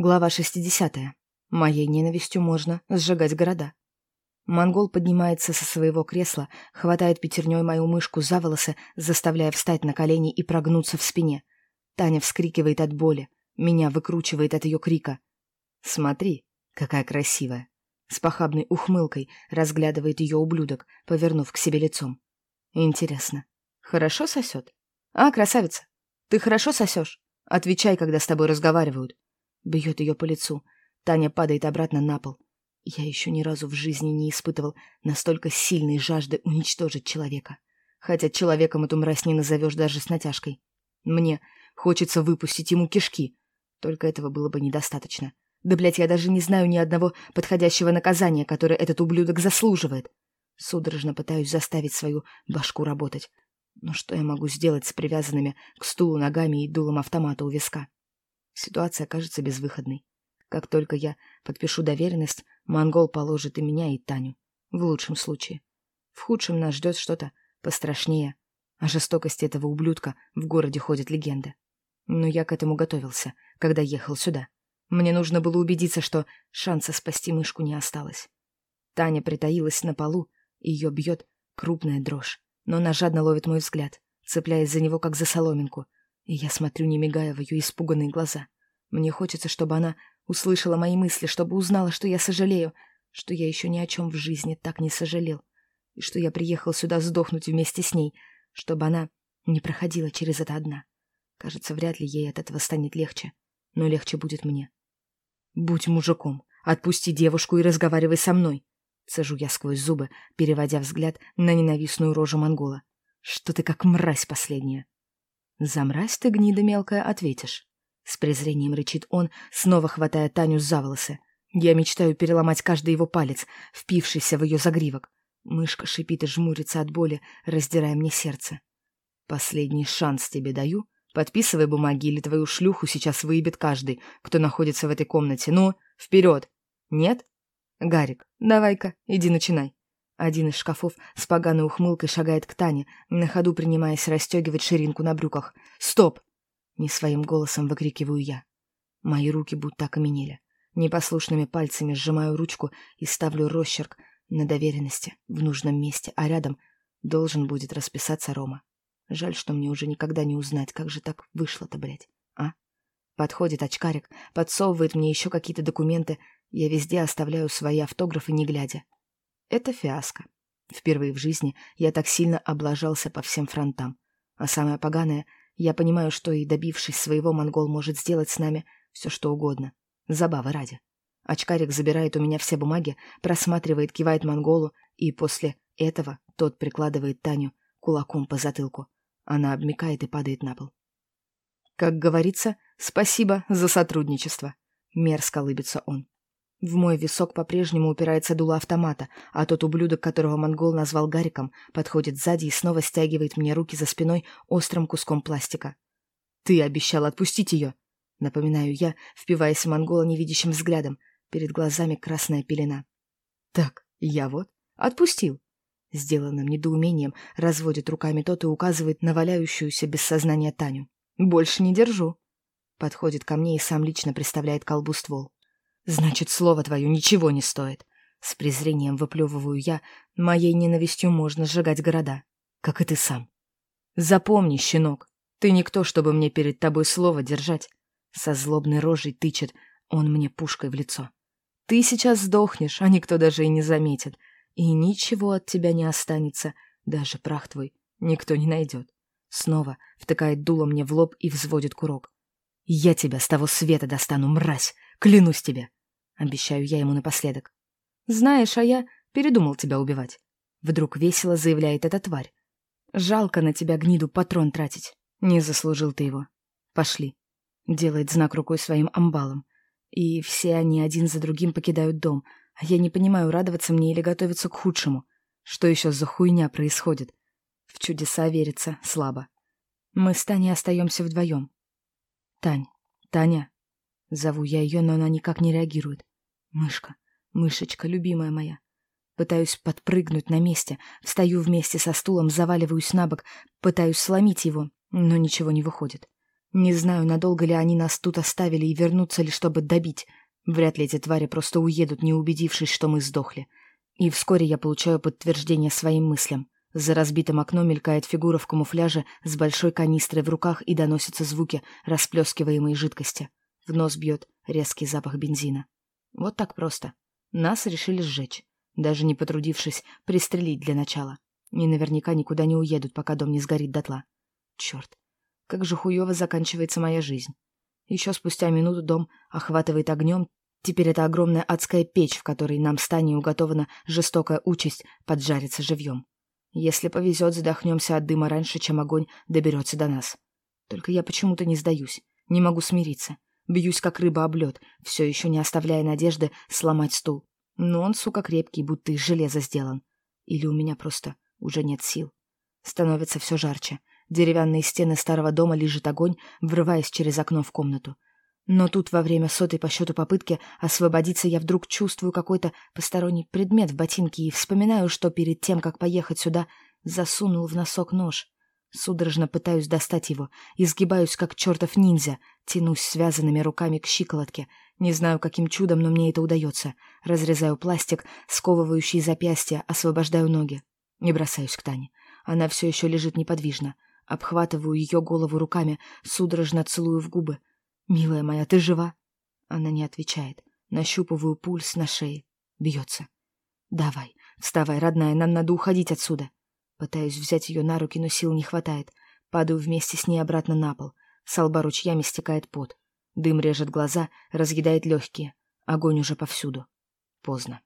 Глава 60. Моей ненавистью можно сжигать города. Монгол поднимается со своего кресла, хватает пятерней мою мышку за волосы, заставляя встать на колени и прогнуться в спине. Таня вскрикивает от боли. Меня выкручивает от ее крика. «Смотри, какая красивая!» С похабной ухмылкой разглядывает ее ублюдок, повернув к себе лицом. «Интересно, хорошо сосет?» «А, красавица, ты хорошо сосешь? Отвечай, когда с тобой разговаривают». Бьет ее по лицу. Таня падает обратно на пол. Я еще ни разу в жизни не испытывал настолько сильной жажды уничтожить человека. Хотя человеком эту мразь не назовешь даже с натяжкой. Мне хочется выпустить ему кишки. Только этого было бы недостаточно. Да, блядь, я даже не знаю ни одного подходящего наказания, которое этот ублюдок заслуживает. Судорожно пытаюсь заставить свою башку работать. Но что я могу сделать с привязанными к стулу ногами и дулом автомата у виска? Ситуация кажется безвыходной. Как только я подпишу доверенность, монгол положит и меня, и Таню. В лучшем случае. В худшем нас ждет что-то пострашнее. О жестокости этого ублюдка в городе ходят легенды. Но я к этому готовился, когда ехал сюда. Мне нужно было убедиться, что шанса спасти мышку не осталось. Таня притаилась на полу, и ее бьет крупная дрожь. Но она жадно ловит мой взгляд, цепляясь за него, как за соломинку — и я смотрю, не мигая в ее испуганные глаза. Мне хочется, чтобы она услышала мои мысли, чтобы узнала, что я сожалею, что я еще ни о чем в жизни так не сожалел, и что я приехал сюда сдохнуть вместе с ней, чтобы она не проходила через это одна. Кажется, вряд ли ей от этого станет легче, но легче будет мне. «Будь мужиком, отпусти девушку и разговаривай со мной», — цежу я сквозь зубы, переводя взгляд на ненавистную рожу монгола. «Что ты как мразь последняя?» «За мразь ты, гнида мелкая, ответишь». С презрением рычит он, снова хватая Таню за волосы. Я мечтаю переломать каждый его палец, впившийся в ее загривок. Мышка шипит и жмурится от боли, раздирая мне сердце. «Последний шанс тебе даю. Подписывай бумаги, или твою шлюху сейчас выебет каждый, кто находится в этой комнате. Ну, вперед! Нет? Гарик, давай-ка, иди начинай». Один из шкафов с поганой ухмылкой шагает к Тане, на ходу принимаясь расстегивать ширинку на брюках. «Стоп!» — не своим голосом выкрикиваю я. Мои руки будто окаменели. Непослушными пальцами сжимаю ручку и ставлю росчерк на доверенности в нужном месте, а рядом должен будет расписаться Рома. Жаль, что мне уже никогда не узнать, как же так вышло-то, блядь, а? Подходит очкарик, подсовывает мне еще какие-то документы, я везде оставляю свои автографы, не глядя. Это фиаско. Впервые в жизни я так сильно облажался по всем фронтам. А самое поганое, я понимаю, что и добившись своего, монгол может сделать с нами все что угодно. Забавы ради. Очкарик забирает у меня все бумаги, просматривает, кивает монголу, и после этого тот прикладывает Таню кулаком по затылку. Она обмикает и падает на пол. Как говорится, спасибо за сотрудничество. Мерзко лыбится он. В мой висок по-прежнему упирается дуло автомата, а тот ублюдок, которого монгол назвал Гариком, подходит сзади и снова стягивает мне руки за спиной острым куском пластика. «Ты обещал отпустить ее!» Напоминаю я, впиваясь в монгола невидящим взглядом. Перед глазами красная пелена. «Так, я вот. Отпустил!» Сделанным недоумением разводит руками тот и указывает на валяющуюся без сознания Таню. «Больше не держу!» Подходит ко мне и сам лично представляет колбу ствол. Значит, слово твое ничего не стоит. С презрением выплевываю я, моей ненавистью можно сжигать города, как и ты сам. Запомни, щенок, ты никто, чтобы мне перед тобой слово держать. Со злобной рожей тычет он мне пушкой в лицо. Ты сейчас сдохнешь, а никто даже и не заметит. И ничего от тебя не останется, даже прах твой никто не найдет. Снова втыкает дуло мне в лоб и взводит курок. Я тебя с того света достану, мразь, клянусь тебе. Обещаю я ему напоследок. Знаешь, а я передумал тебя убивать. Вдруг весело заявляет эта тварь. Жалко на тебя гниду патрон тратить. Не заслужил ты его. Пошли. Делает знак рукой своим амбалом. И все они один за другим покидают дом. А я не понимаю, радоваться мне или готовиться к худшему. Что еще за хуйня происходит? В чудеса верится слабо. Мы с Таней остаемся вдвоем. Тань, Таня. Зову я ее, но она никак не реагирует. Мышка, мышечка, любимая моя. Пытаюсь подпрыгнуть на месте, встаю вместе со стулом, заваливаюсь на бок, пытаюсь сломить его, но ничего не выходит. Не знаю, надолго ли они нас тут оставили и вернутся ли, чтобы добить. Вряд ли эти твари просто уедут, не убедившись, что мы сдохли. И вскоре я получаю подтверждение своим мыслям. За разбитым окном мелькает фигура в камуфляже с большой канистрой в руках и доносятся звуки расплескиваемой жидкости. В нос бьет резкий запах бензина. Вот так просто. Нас решили сжечь, даже не потрудившись пристрелить для начала. И наверняка никуда не уедут, пока дом не сгорит дотла. Черт, как же хуево заканчивается моя жизнь. Еще спустя минуту дом охватывает огнем. Теперь это огромная адская печь, в которой нам с Таней уготована жестокая участь поджариться живьем. Если повезет, задохнемся от дыма раньше, чем огонь доберется до нас. Только я почему-то не сдаюсь, не могу смириться. Бьюсь, как рыба об лед, все еще не оставляя надежды сломать стул. Но он, сука, крепкий, будто из железа сделан. Или у меня просто уже нет сил. Становится все жарче. Деревянные стены старого дома лежит огонь, врываясь через окно в комнату. Но тут во время сотой по счету попытки освободиться я вдруг чувствую какой-то посторонний предмет в ботинке и вспоминаю, что перед тем, как поехать сюда, засунул в носок нож. Судорожно пытаюсь достать его, изгибаюсь, как чертов ниндзя, тянусь связанными руками к щиколотке. Не знаю, каким чудом, но мне это удается. Разрезаю пластик, сковывающий запястья, освобождаю ноги. Не бросаюсь к Тане. Она все еще лежит неподвижно. Обхватываю ее голову руками, судорожно целую в губы. «Милая моя, ты жива?» Она не отвечает. Нащупываю пульс на шее. Бьется. «Давай, вставай, родная, нам надо уходить отсюда». Пытаюсь взять ее на руки, но сил не хватает. Падаю вместе с ней обратно на пол. С лба ручьями стекает пот. Дым режет глаза, разъедает легкие. Огонь уже повсюду. Поздно.